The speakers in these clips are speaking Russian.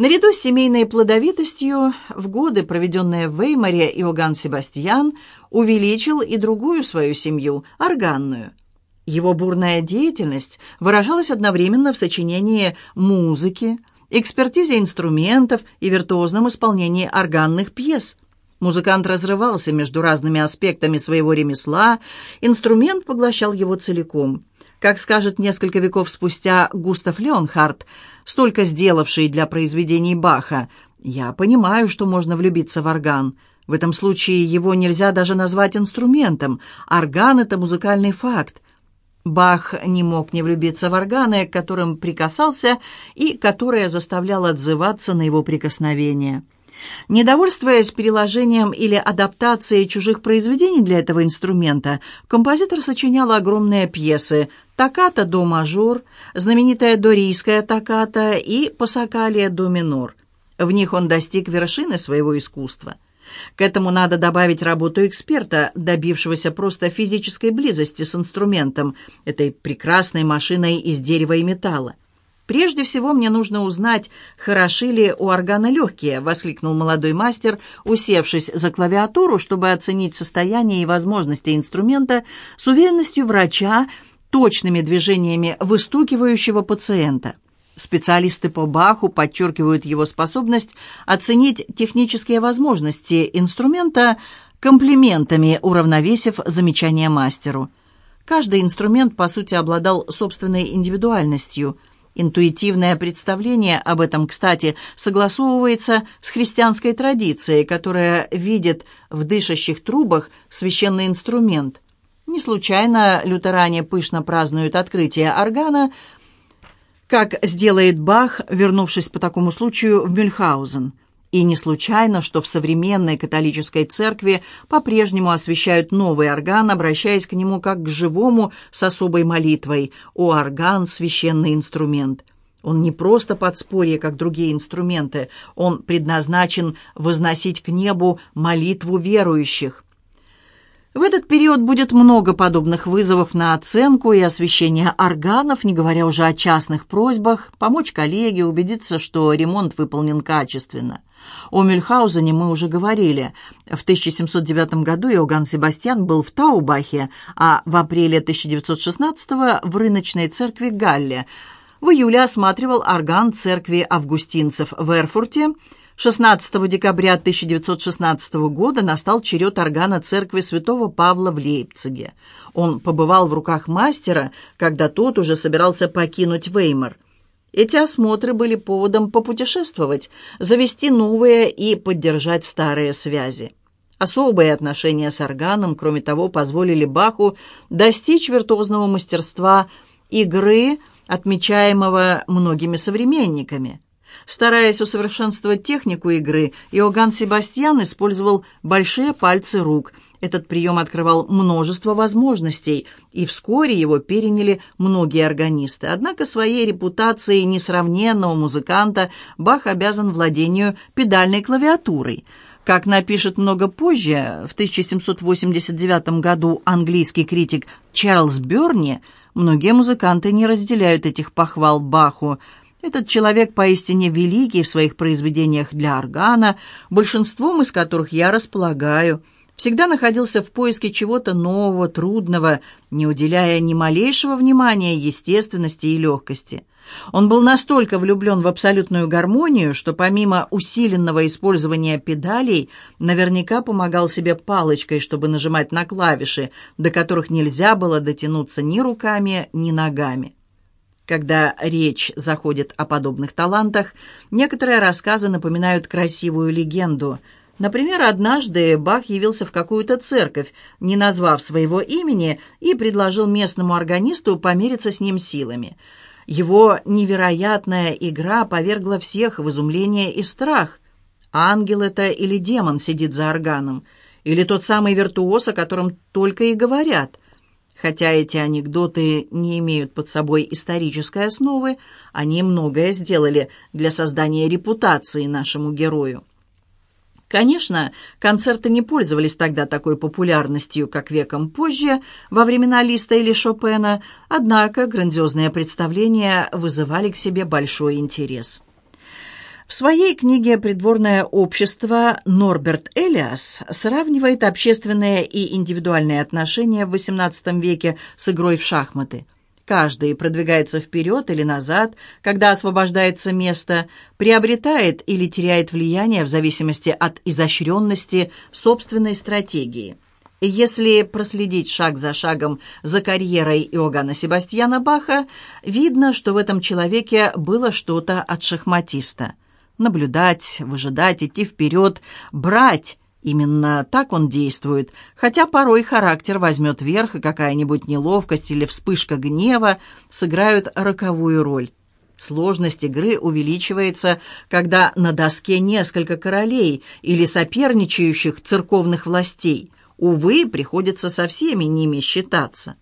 Наряду с семейной плодовитостью в годы, проведенные в Веймаре, Иоганн Себастьян увеличил и другую свою семью, органную. Его бурная деятельность выражалась одновременно в сочинении музыки, экспертизе инструментов и виртуозном исполнении органных пьес. Музыкант разрывался между разными аспектами своего ремесла, инструмент поглощал его целиком. Как скажет несколько веков спустя Густав Леонхард, столько сделавший для произведений Баха, «Я понимаю, что можно влюбиться в орган. В этом случае его нельзя даже назвать инструментом. Орган — это музыкальный факт. Бах не мог не влюбиться в органы, к которым прикасался и которые заставлял отзываться на его прикосновение. Недовольствуясь переложением или адаптацией чужих произведений для этого инструмента, композитор сочинял огромные пьесы «Токката до мажор», знаменитая дорийская токката и «Пасакалия до минор». В них он достиг вершины своего искусства – к этому надо добавить работу эксперта, добившегося просто физической близости с инструментом, этой прекрасной машиной из дерева и металла. «Прежде всего мне нужно узнать, хороши ли у органа легкие», — воскликнул молодой мастер, усевшись за клавиатуру, чтобы оценить состояние и возможности инструмента с уверенностью врача, точными движениями выстукивающего пациента. Специалисты по Баху подчеркивают его способность оценить технические возможности инструмента комплиментами, уравновесив замечание мастеру. Каждый инструмент, по сути, обладал собственной индивидуальностью. Интуитивное представление об этом, кстати, согласовывается с христианской традицией, которая видит в дышащих трубах священный инструмент. Не случайно лютеране пышно празднуют открытие органа, как сделает Бах, вернувшись по такому случаю в Мюльхаузен. И не случайно, что в современной католической церкви по-прежнему освящают новый орган, обращаясь к нему как к живому с особой молитвой. «О орган – священный инструмент». Он не просто подспорье, как другие инструменты, он предназначен возносить к небу молитву верующих – в этот период будет много подобных вызовов на оценку и освещение органов, не говоря уже о частных просьбах, помочь коллеге, убедиться, что ремонт выполнен качественно. О Мюльхаузене мы уже говорили. В 1709 году Иоганн Себастьян был в Таубахе, а в апреле 1916 в рыночной церкви Галле. В июле осматривал орган церкви августинцев в Эрфурте – 16 декабря 1916 года настал черед органа церкви святого Павла в Лейпциге. Он побывал в руках мастера, когда тот уже собирался покинуть Веймар. Эти осмотры были поводом попутешествовать, завести новые и поддержать старые связи. Особые отношения с органом, кроме того, позволили Баху достичь виртуозного мастерства игры, отмечаемого многими современниками. Стараясь усовершенствовать технику игры, Иоганн Себастьян использовал большие пальцы рук. Этот прием открывал множество возможностей, и вскоре его переняли многие органисты. Однако своей репутацией несравненного музыканта Бах обязан владению педальной клавиатурой. Как напишет много позже, в 1789 году английский критик Чарльз Бёрни, многие музыканты не разделяют этих похвал Баху – этот человек поистине великий в своих произведениях для органа, большинством из которых я располагаю. Всегда находился в поиске чего-то нового, трудного, не уделяя ни малейшего внимания естественности и легкости. Он был настолько влюблен в абсолютную гармонию, что помимо усиленного использования педалей, наверняка помогал себе палочкой, чтобы нажимать на клавиши, до которых нельзя было дотянуться ни руками, ни ногами. Когда речь заходит о подобных талантах, некоторые рассказы напоминают красивую легенду. Например, однажды Бах явился в какую-то церковь, не назвав своего имени, и предложил местному органисту помериться с ним силами. Его невероятная игра повергла всех в изумление и страх. Ангел это или демон сидит за органом? Или тот самый виртуоз, о котором только и говорят – Хотя эти анекдоты не имеют под собой исторической основы, они многое сделали для создания репутации нашему герою. Конечно, концерты не пользовались тогда такой популярностью, как веком позже, во времена Листа или Шопена, однако грандиозные представления вызывали к себе большой интерес. В своей книге «Придворное общество» Норберт Элиас сравнивает общественные и индивидуальные отношения в XVIII веке с игрой в шахматы. Каждый продвигается вперед или назад, когда освобождается место, приобретает или теряет влияние в зависимости от изощренности собственной стратегии. Если проследить шаг за шагом за карьерой Иоганна Себастьяна Баха, видно, что в этом человеке было что-то от шахматиста – наблюдать, выжидать, идти вперед, брать. Именно так он действует, хотя порой характер возьмет верх, и какая-нибудь неловкость или вспышка гнева сыграют роковую роль. Сложность игры увеличивается, когда на доске несколько королей или соперничающих церковных властей. Увы, приходится со всеми ними считаться.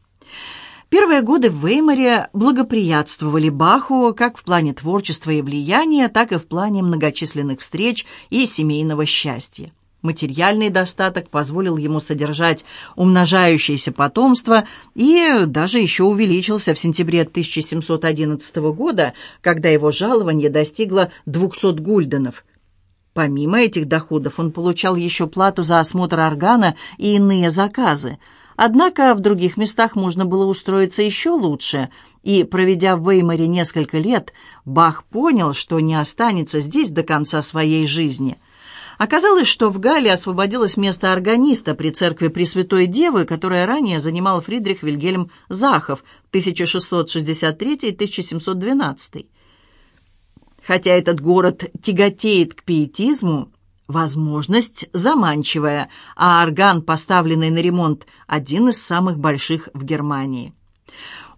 Первые годы в Веймаре благоприятствовали Баху как в плане творчества и влияния, так и в плане многочисленных встреч и семейного счастья. Материальный достаток позволил ему содержать умножающееся потомство и даже еще увеличился в сентябре 1711 года, когда его жалование достигло 200 гульденов. Помимо этих доходов он получал еще плату за осмотр органа и иные заказы – Однако в других местах можно было устроиться еще лучше, и, проведя в Веймаре несколько лет, Бах понял, что не останется здесь до конца своей жизни. Оказалось, что в Галле освободилось место органиста при церкви Пресвятой Девы, которое ранее занимал Фридрих Вильгельм Захов 1663-1712. Хотя этот город тяготеет к пиетизму, Возможность заманчивая, а орган, поставленный на ремонт, один из самых больших в Германии.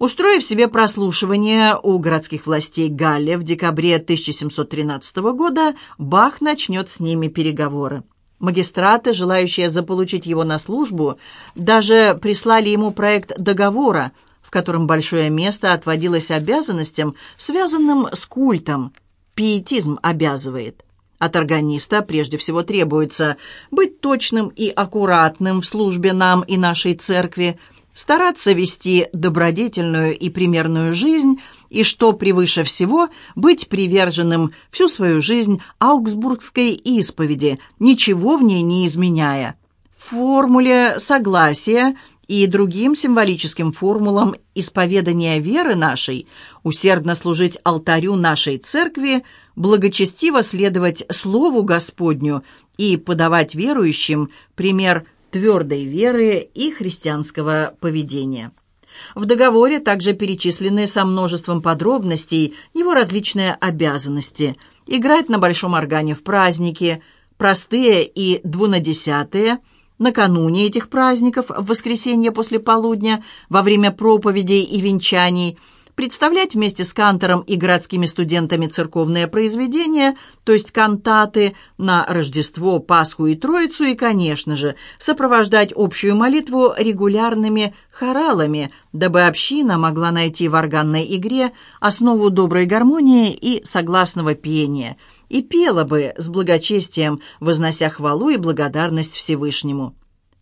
Устроив себе прослушивание у городских властей Галле в декабре 1713 года, Бах начнет с ними переговоры. Магистраты, желающие заполучить его на службу, даже прислали ему проект договора, в котором большое место отводилось обязанностям, связанным с культом. Пиетизм обязывает – от органиста прежде всего требуется быть точным и аккуратным в службе нам и нашей церкви, стараться вести добродетельную и примерную жизнь и, что превыше всего, быть приверженным всю свою жизнь аугсбургской исповеди, ничего в ней не изменяя. В формуле согласия и другим символическим формулам исповедания веры нашей, усердно служить алтарю нашей церкви, благочестиво следовать Слову Господню и подавать верующим пример твердой веры и христианского поведения. В договоре также перечислены со множеством подробностей его различные обязанности. Играть на большом органе в праздники, простые и двунадесятые – накануне этих праздников, в воскресенье после полудня, во время проповедей и венчаний, представлять вместе с кантором и городскими студентами церковные произведения, то есть кантаты на Рождество, Пасху и Троицу, и, конечно же, сопровождать общую молитву регулярными хоралами, дабы община могла найти в органной игре основу доброй гармонии и согласного пения – и пела бы с благочестием, вознося хвалу и благодарность Всевышнему.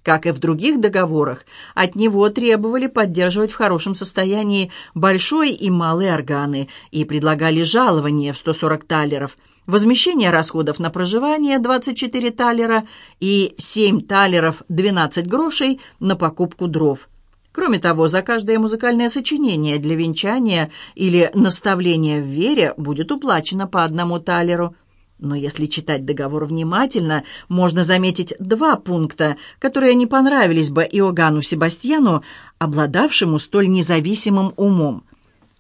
Как и в других договорах, от него требовали поддерживать в хорошем состоянии большой и малый органы и предлагали жалование в 140 талеров, возмещение расходов на проживание 24 талера и 7 талеров 12 грошей на покупку дров – Кроме того, за каждое музыкальное сочинение для венчания или наставления в вере будет уплачено по одному талеру. Но если читать договор внимательно, можно заметить два пункта, которые не понравились бы Иоганну Себастьяну, обладавшему столь независимым умом.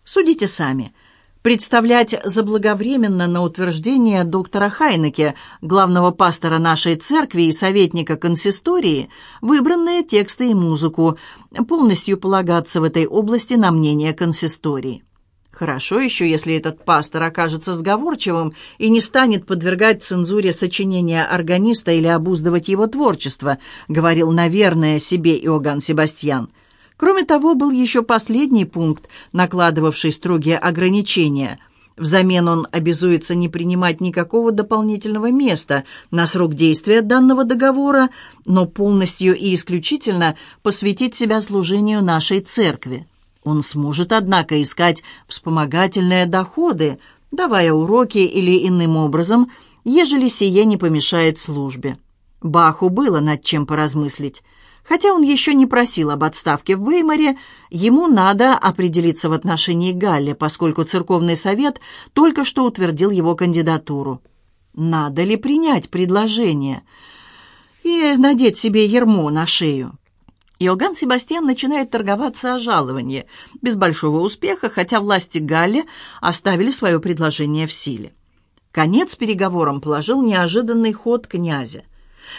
Судите сами – представлять заблаговременно на утверждение доктора Хайнеке, главного пастора нашей церкви и советника консистории, выбранные тексты и музыку, полностью полагаться в этой области на мнение консистории. Хорошо еще, если этот пастор окажется сговорчивым и не станет подвергать цензуре сочинения органиста или обуздывать его творчество, говорил, наверное, себе Иоганн Себастьян – Кроме того, был еще последний пункт, накладывавший строгие ограничения. Взамен он обязуется не принимать никакого дополнительного места на срок действия данного договора, но полностью и исключительно посвятить себя служению нашей церкви. Он сможет, однако, искать вспомогательные доходы, давая уроки или иным образом, ежели сие не помешает службе. Баху было над чем поразмыслить. Хотя он еще не просил об отставке в Веймаре, ему надо определиться в отношении Галли, поскольку церковный совет только что утвердил его кандидатуру. Надо ли принять предложение и надеть себе ермо на шею? Иоганн Себастьян начинает торговаться о жаловании, без большого успеха, хотя власти Галли оставили свое предложение в силе. Конец переговорам положил неожиданный ход князя.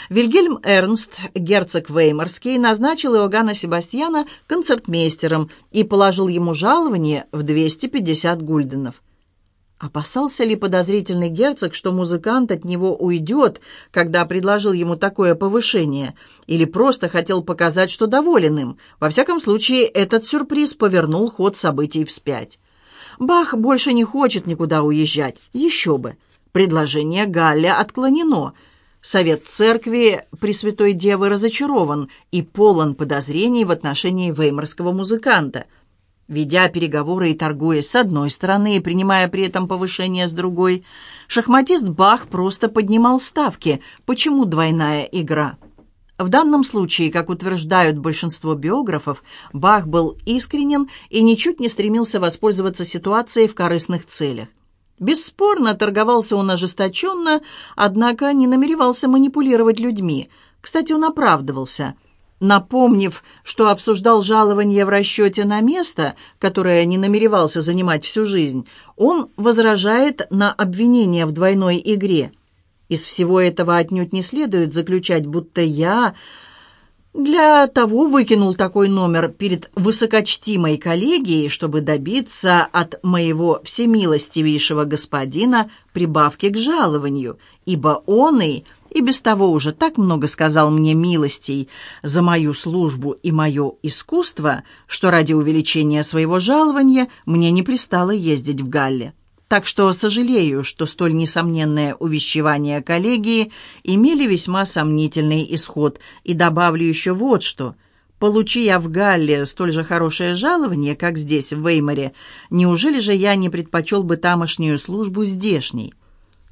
Вильгельм Эрнст, герцог Веймарский, назначил Иоганна Себастьяна концертмейстером и положил ему жалование в 250 гульденов. Опасался ли подозрительный герцог, что музыкант от него уйдет, когда предложил ему такое повышение, или просто хотел показать, что доволен им? Во всяком случае, этот сюрприз повернул ход событий вспять. Бах больше не хочет никуда уезжать. Еще бы. Предложение Галля отклонено. Совет церкви Пресвятой Девы разочарован и полон подозрений в отношении веймарского музыканта – Ведя переговоры и торгуясь с одной стороны и принимая при этом повышение с другой, шахматист Бах просто поднимал ставки. Почему двойная игра? В данном случае, как утверждают большинство биографов, Бах был искренен и ничуть не стремился воспользоваться ситуацией в корыстных целях. Бесспорно, торговался он ожесточенно, однако не намеревался манипулировать людьми. Кстати, он оправдывался – Напомнив, что обсуждал жалование в расчете на место, которое не намеревался занимать всю жизнь, он возражает на обвинение в двойной игре. Из всего этого отнюдь не следует заключать, будто я для того выкинул такой номер перед высокочтимой коллегией, чтобы добиться от моего всемилостивейшего господина прибавки к жалованию, ибо он и и без того уже так много сказал мне милостей за мою службу и мое искусство, что ради увеличения своего жалования мне не пристало ездить в Галле. Так что сожалею, что столь несомненное увещевание коллегии имели весьма сомнительный исход, и добавлю еще вот что. Получи я в Галле столь же хорошее жалование, как здесь, в Веймаре, неужели же я не предпочел бы тамошнюю службу здешней?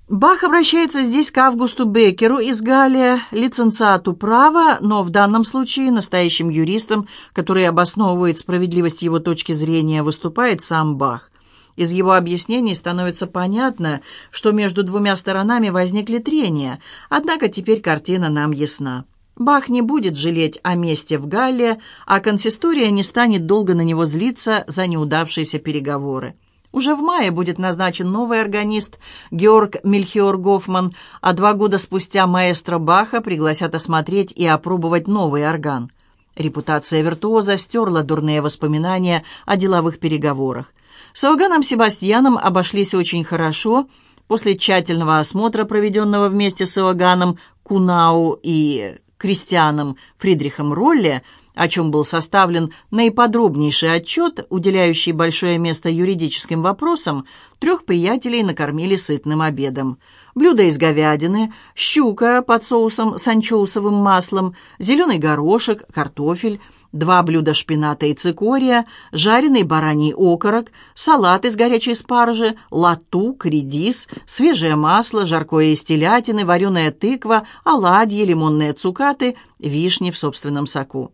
Бах обращается здесь к Августу Беккеру из Галлия, лиценциату права, но в данном случае настоящим юристом, который обосновывает справедливость его точки зрения, выступает сам Бах. Из его объяснений становится понятно, что между двумя сторонами возникли трения, однако теперь картина нам ясна. Бах не будет жалеть о месте в Галле, а консистория не станет долго на него злиться за неудавшиеся переговоры. Уже в мае будет назначен новый органист Георг Мельхиор Гофман, а два года спустя маэстро Баха пригласят осмотреть и опробовать новый орган. Репутация виртуоза стерла дурные воспоминания о деловых переговорах. С Иоганном Себастьяном обошлись очень хорошо. После тщательного осмотра, проведенного вместе с Иоганном Кунау и Кристианом Фридрихом Ролле, о чем был составлен наиподробнейший отчет, уделяющий большое место юридическим вопросам, трех приятелей накормили сытным обедом. Блюдо из говядины, щука под соусом с анчоусовым маслом, зеленый горошек, картофель – два блюда шпината и цикория, жареный бараний окорок, салат из горячей спаржи, латук, редис, свежее масло, жаркое из телятины, вареная тыква, оладьи, лимонные цукаты, вишни в собственном соку.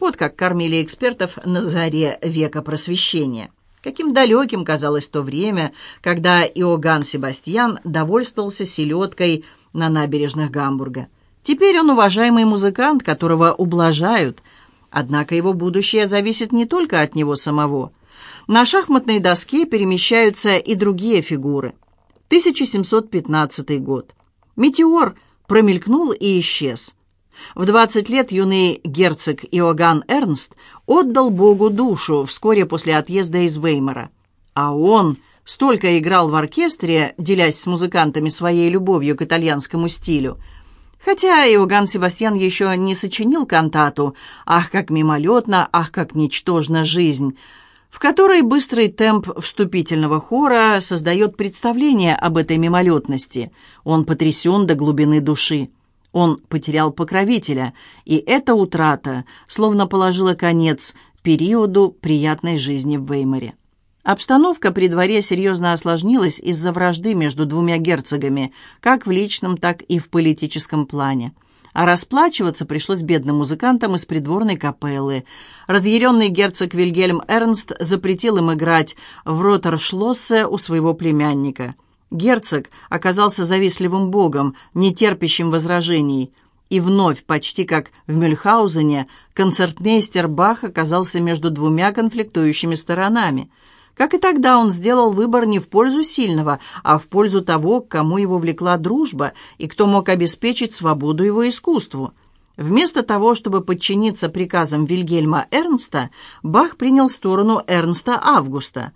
Вот как кормили экспертов на заре века просвещения. Каким далеким казалось то время, когда Иоганн Себастьян довольствовался селедкой на набережных Гамбурга. Теперь он уважаемый музыкант, которого ублажают – Однако его будущее зависит не только от него самого. На шахматной доске перемещаются и другие фигуры. 1715 год. Метеор промелькнул и исчез. В 20 лет юный герцог Иоганн Эрнст отдал Богу душу вскоре после отъезда из Веймара. А он столько играл в оркестре, делясь с музыкантами своей любовью к итальянскому стилю – Хотя Иоганн Себастьян еще не сочинил кантату «Ах, как мимолетно, ах, как ничтожна жизнь», в которой быстрый темп вступительного хора создает представление об этой мимолетности. Он потрясен до глубины души. Он потерял покровителя, и эта утрата словно положила конец периоду приятной жизни в Веймаре. Обстановка при дворе серьезно осложнилась из-за вражды между двумя герцогами, как в личном, так и в политическом плане. А расплачиваться пришлось бедным музыкантам из придворной капеллы. Разъяренный герцог Вильгельм Эрнст запретил им играть в Роттершлоссе у своего племянника. Герцог оказался завистливым богом, не терпящим возражений – и вновь, почти как в Мюльхаузене, концертмейстер Бах оказался между двумя конфликтующими сторонами – как и тогда он сделал выбор не в пользу сильного, а в пользу того, к кому его влекла дружба и кто мог обеспечить свободу его искусству. Вместо того, чтобы подчиниться приказам Вильгельма Эрнста, Бах принял сторону Эрнста Августа.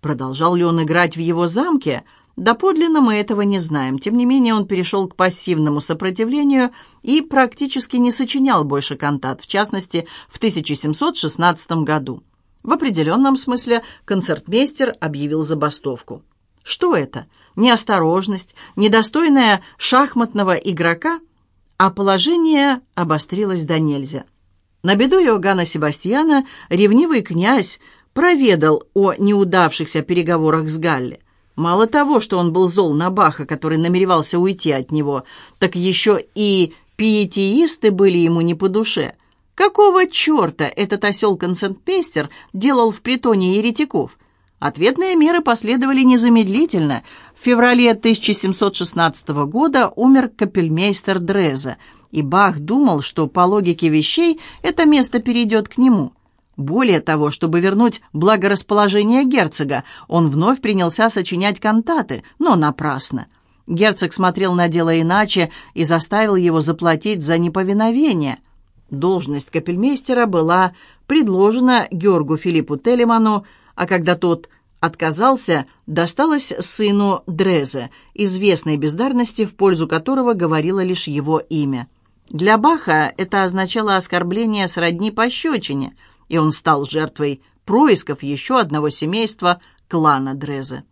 Продолжал ли он играть в его замке? Доподлинно мы этого не знаем. Тем не менее, он перешел к пассивному сопротивлению и практически не сочинял больше кантат, в частности, в 1716 году. В определенном смысле концертмейстер объявил забастовку. Что это? Неосторожность, недостойная шахматного игрока? А положение обострилось до нельзя. На беду Иоганна Себастьяна ревнивый князь проведал о неудавшихся переговорах с Галли. Мало того, что он был зол на Баха, который намеревался уйти от него, так еще и пиетеисты были ему не по душе. Какого черта этот осел-концентмейстер делал в притоне еретиков? Ответные меры последовали незамедлительно. В феврале 1716 года умер капельмейстер Дреза, и Бах думал, что по логике вещей это место перейдет к нему. Более того, чтобы вернуть благорасположение герцога, он вновь принялся сочинять кантаты, но напрасно. Герцог смотрел на дело иначе и заставил его заплатить за неповиновение – Должность капельмейстера была предложена Георгу Филиппу Телеману, а когда тот отказался, досталась сыну Дрезе, известной бездарности, в пользу которого говорило лишь его имя. Для Баха это означало оскорбление сродни пощечине, и он стал жертвой происков еще одного семейства клана Дрезе.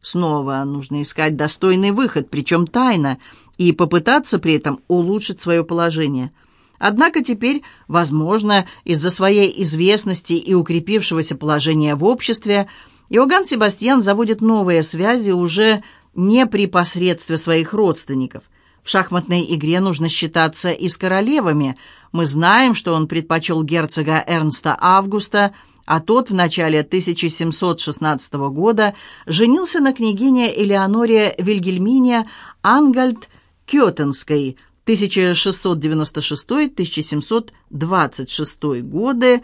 Снова нужно искать достойный выход, причем тайно, и попытаться при этом улучшить свое положение – Однако теперь, возможно, из-за своей известности и укрепившегося положения в обществе, Иоганн Себастьян заводит новые связи уже не при посредстве своих родственников. В шахматной игре нужно считаться и с королевами. Мы знаем, что он предпочел герцога Эрнста Августа, а тот в начале 1716 года женился на княгине Элеоноре Вильгельмине Ангальд Кётенской – 1696-1726 годы.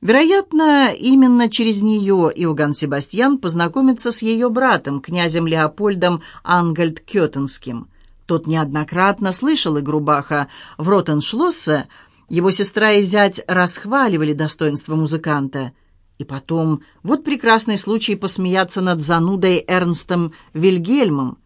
Вероятно, именно через нее Иоганн Себастьян познакомится с ее братом, князем Леопольдом Ангальд-Кётенским. Тот неоднократно слышал игру Баха в Ротеншлоссе, его сестра и зять расхваливали достоинство музыканта. И потом, вот прекрасный случай посмеяться над занудой Эрнстом Вильгельмом,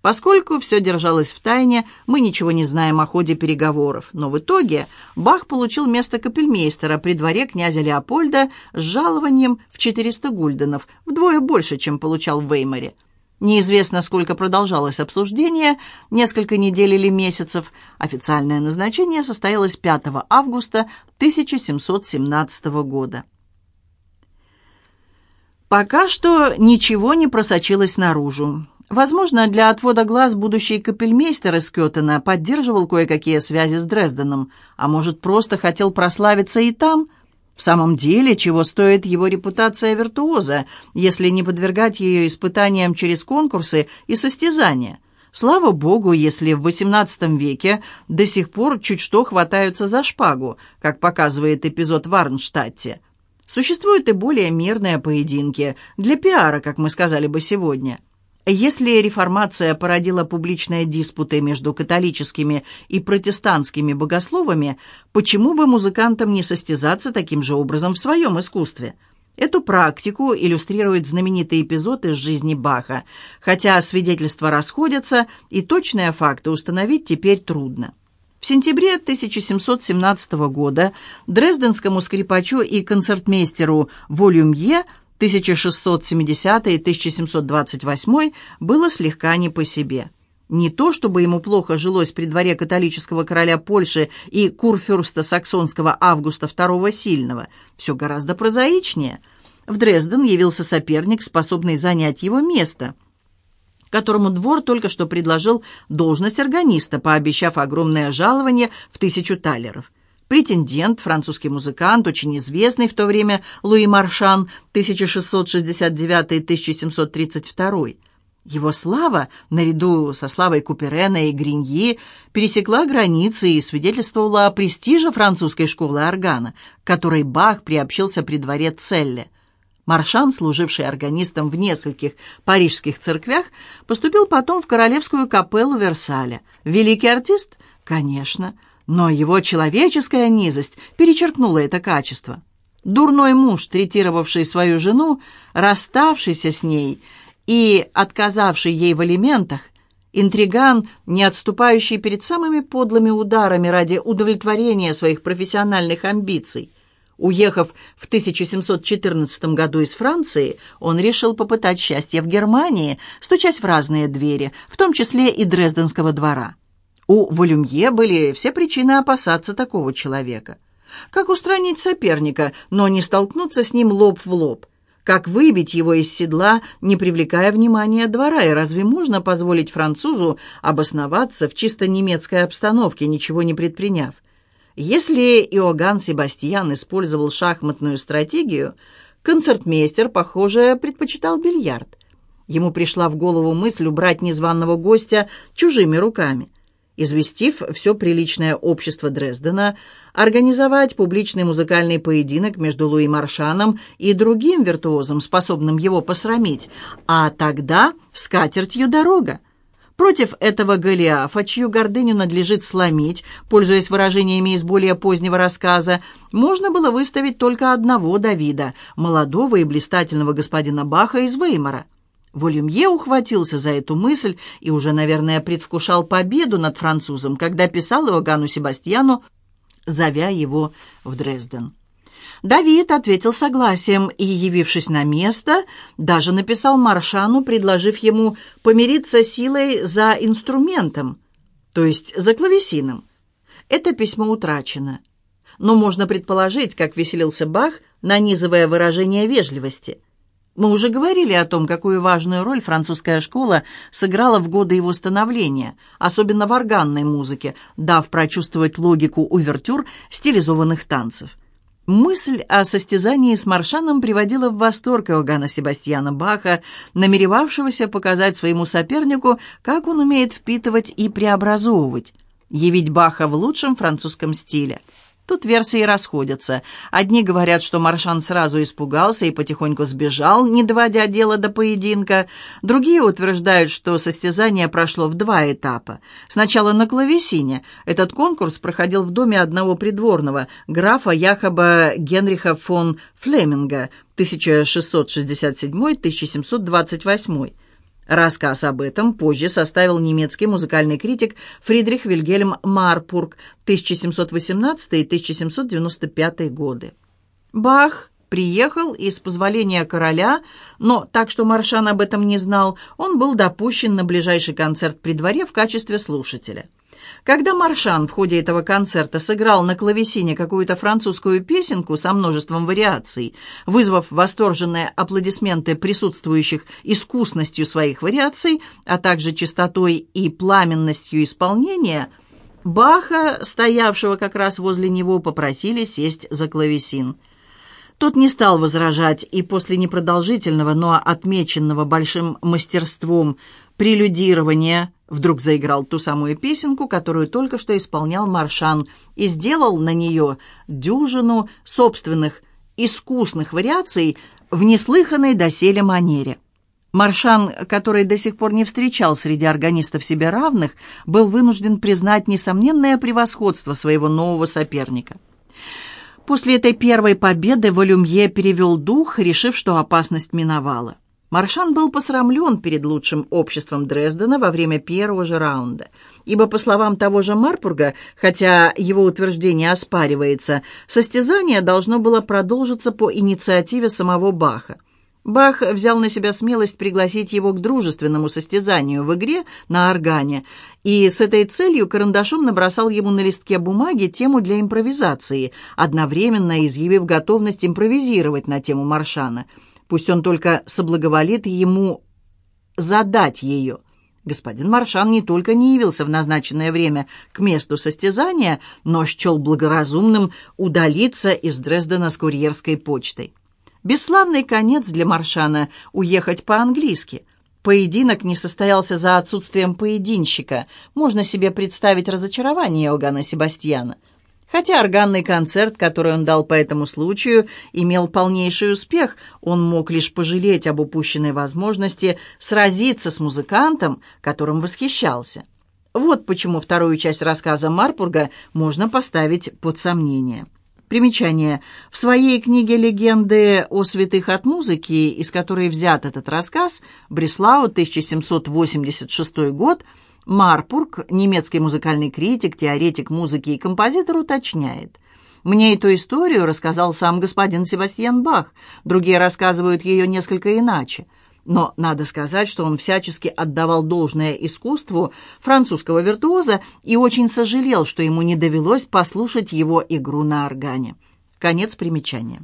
Поскольку все держалось в тайне, мы ничего не знаем о ходе переговоров, но в итоге Бах получил место капельмейстера при дворе князя Леопольда с жалованием в 400 гульденов, вдвое больше, чем получал в Веймаре. Неизвестно, сколько продолжалось обсуждение, несколько недель или месяцев. Официальное назначение состоялось 5 августа 1717 года. Пока что ничего не просочилось наружу. Возможно, для отвода глаз будущий капельмейстер из Кётена поддерживал кое-какие связи с Дрезденом, а может, просто хотел прославиться и там. В самом деле, чего стоит его репутация виртуоза, если не подвергать ее испытаниям через конкурсы и состязания? Слава богу, если в XVIII веке до сих пор чуть что хватаются за шпагу, как показывает эпизод в Арнштадте. Существуют и более мирные поединки, для пиара, как мы сказали бы сегодня – если реформация породила публичные диспуты между католическими и протестантскими богословами, почему бы музыкантам не состязаться таким же образом в своем искусстве? Эту практику иллюстрирует знаменитый эпизод из жизни Баха, хотя свидетельства расходятся, и точные факты установить теперь трудно. В сентябре 1717 года дрезденскому скрипачу и концертмейстеру Волюмье 1670 и 1728 было слегка не по себе. Не то, чтобы ему плохо жилось при дворе католического короля Польши и курфюрста саксонского Августа II Сильного, все гораздо прозаичнее. В Дрезден явился соперник, способный занять его место, которому двор только что предложил должность органиста, пообещав огромное жалование в тысячу талеров. Претендент, французский музыкант, очень известный в то время Луи Маршан, 1669-1732. Его слава, наряду со славой Куперена и Гриньи, пересекла границы и свидетельствовала о престиже французской школы органа, которой Бах приобщился при дворе Целле. Маршан, служивший органистом в нескольких парижских церквях, поступил потом в королевскую капеллу Версаля. Великий артист? Конечно но его человеческая низость перечеркнула это качество. Дурной муж, третировавший свою жену, расставшийся с ней и отказавший ей в алиментах, интриган, не отступающий перед самыми подлыми ударами ради удовлетворения своих профессиональных амбиций. Уехав в 1714 году из Франции, он решил попытать счастье в Германии, стучась в разные двери, в том числе и Дрезденского двора. У Волюмье были все причины опасаться такого человека. Как устранить соперника, но не столкнуться с ним лоб в лоб? Как выбить его из седла, не привлекая внимания двора? И разве можно позволить французу обосноваться в чисто немецкой обстановке, ничего не предприняв? Если Иоганн Себастьян использовал шахматную стратегию, концертмейстер, похоже, предпочитал бильярд. Ему пришла в голову мысль убрать незваного гостя чужими руками – известив все приличное общество Дрездена, организовать публичный музыкальный поединок между Луи Маршаном и другим виртуозом, способным его посрамить, а тогда скатертью дорога. Против этого Голиафа, чью гордыню надлежит сломить, пользуясь выражениями из более позднего рассказа, можно было выставить только одного Давида, молодого и блистательного господина Баха из Веймара – Волюмье ухватился за эту мысль и уже, наверное, предвкушал победу над французом, когда писал Иоганну Себастьяну, зовя его в Дрезден. Давид ответил согласием и, явившись на место, даже написал Маршану, предложив ему помириться силой за инструментом, то есть за клавесином. Это письмо утрачено. Но можно предположить, как веселился Бах, нанизывая выражение вежливости – мы уже говорили о том, какую важную роль французская школа сыграла в годы его становления, особенно в органной музыке, дав прочувствовать логику увертюр стилизованных танцев. Мысль о состязании с Маршаном приводила в восторг Иоганна Себастьяна Баха, намеревавшегося показать своему сопернику, как он умеет впитывать и преобразовывать, явить Баха в лучшем французском стиле – Тут версии расходятся. Одни говорят, что Маршан сразу испугался и потихоньку сбежал, не доводя дело до поединка. Другие утверждают, что состязание прошло в два этапа. Сначала на клавесине. Этот конкурс проходил в доме одного придворного, графа Яхоба Генриха фон Флеминга, 1667-1728. Рассказ об этом позже составил немецкий музыкальный критик Фридрих Вильгельм Марпург 1718-1795 годы. Бах приехал и с позволения короля, но так что Маршан об этом не знал, он был допущен на ближайший концерт при дворе в качестве слушателя. Когда Маршан в ходе этого концерта сыграл на клавесине какую-то французскую песенку со множеством вариаций, вызвав восторженные аплодисменты присутствующих искусностью своих вариаций, а также чистотой и пламенностью исполнения, Баха, стоявшего как раз возле него, попросили сесть за клавесин. Тот не стал возражать, и после непродолжительного, но отмеченного большим мастерством прелюдирования вдруг заиграл ту самую песенку, которую только что исполнял Маршан, и сделал на нее дюжину собственных искусных вариаций в неслыханной доселе манере. Маршан, который до сих пор не встречал среди органистов себе равных, был вынужден признать несомненное превосходство своего нового соперника – После этой первой победы Волюмье перевел дух, решив, что опасность миновала. Маршан был посрамлен перед лучшим обществом Дрездена во время первого же раунда, ибо, по словам того же Марпурга, хотя его утверждение оспаривается, состязание должно было продолжиться по инициативе самого Баха. Бах взял на себя смелость пригласить его к дружественному состязанию в игре на органе и с этой целью карандашом набросал ему на листке бумаги тему для импровизации, одновременно изъявив готовность импровизировать на тему Маршана. Пусть он только соблаговолит ему задать ее. Господин Маршан не только не явился в назначенное время к месту состязания, но счел благоразумным удалиться из Дрездена с курьерской почтой. Бесславный конец для Маршана — уехать по-английски. Поединок не состоялся за отсутствием поединщика. Можно себе представить разочарование Иоганна Себастьяна. Хотя органный концерт, который он дал по этому случаю, имел полнейший успех, он мог лишь пожалеть об упущенной возможности сразиться с музыкантом, которым восхищался. Вот почему вторую часть рассказа Марпурга можно поставить под сомнение. Примечание. В своей книге «Легенды о святых от музыки», из которой взят этот рассказ, Бреслау, 1786 год, Марпург, немецкий музыкальный критик, теоретик музыки и композитор, уточняет. «Мне эту историю рассказал сам господин Себастьян Бах, другие рассказывают ее несколько иначе». Но надо сказать, что он всячески отдавал должное искусству французского виртуоза и очень сожалел, что ему не довелось послушать его игру на органе. Конец примечания.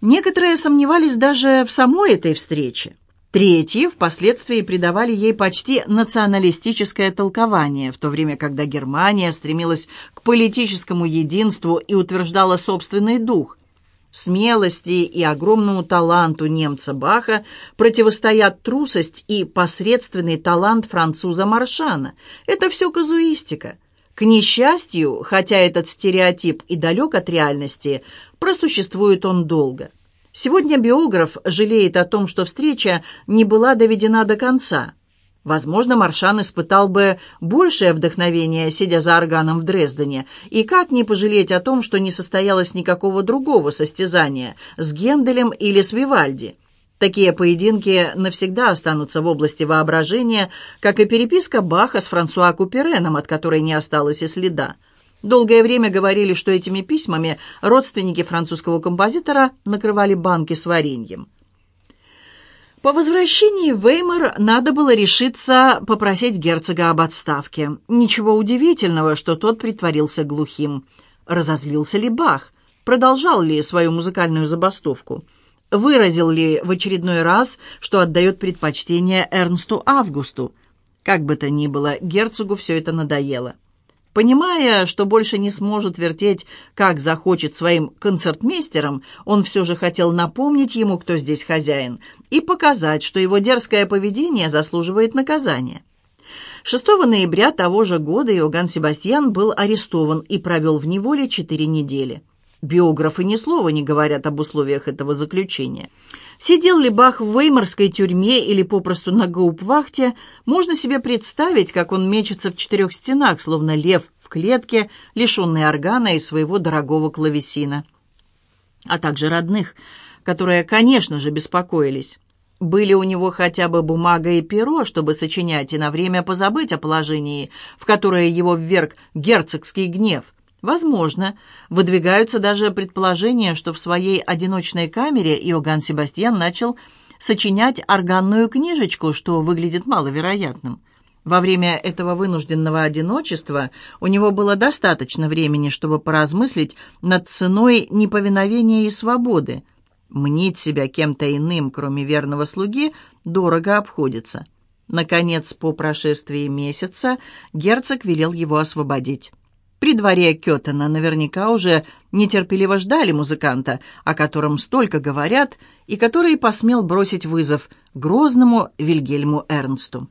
Некоторые сомневались даже в самой этой встрече. Третьи впоследствии придавали ей почти националистическое толкование, в то время, когда Германия стремилась к политическому единству и утверждала собственный дух – Смелости и огромному таланту немца Баха противостоят трусость и посредственный талант француза Маршана. Это все казуистика. К несчастью, хотя этот стереотип и далек от реальности, просуществует он долго. Сегодня биограф жалеет о том, что встреча не была доведена до конца – Возможно, Маршан испытал бы большее вдохновение, сидя за органом в Дрездене, и как не пожалеть о том, что не состоялось никакого другого состязания с Генделем или с Вивальди. Такие поединки навсегда останутся в области воображения, как и переписка Баха с Франсуа Купереном, от которой не осталось и следа. Долгое время говорили, что этими письмами родственники французского композитора накрывали банки с вареньем. По возвращении в Веймар надо было решиться попросить герцога об отставке. Ничего удивительного, что тот притворился глухим. Разозлился ли Бах? Продолжал ли свою музыкальную забастовку? Выразил ли в очередной раз, что отдает предпочтение Эрнсту Августу? Как бы то ни было, герцогу все это надоело. Понимая, что больше не сможет вертеть, как захочет своим концертмейстером, он все же хотел напомнить ему, кто здесь хозяин, и показать, что его дерзкое поведение заслуживает наказания. 6 ноября того же года Иоганн Себастьян был арестован и провел в неволе четыре недели. Биографы ни слова не говорят об условиях этого заключения. Сидел ли Бах в веймарской тюрьме или попросту на гауптвахте, можно себе представить, как он мечется в четырех стенах, словно лев в клетке, лишенный органа и своего дорогого клавесина. А также родных, которые, конечно же, беспокоились. Были у него хотя бы бумага и перо, чтобы сочинять и на время позабыть о положении, в которое его вверг герцогский гнев. Возможно, выдвигаются даже предположения, что в своей одиночной камере Иоганн Себастьян начал сочинять органную книжечку, что выглядит маловероятным. Во время этого вынужденного одиночества у него было достаточно времени, чтобы поразмыслить над ценой неповиновения и свободы. Мнить себя кем-то иным, кроме верного слуги, дорого обходится. Наконец, по прошествии месяца, герцог велел его освободить. При дворе Кётена наверняка уже нетерпеливо ждали музыканта, о котором столько говорят, и который посмел бросить вызов грозному Вильгельму Эрнсту.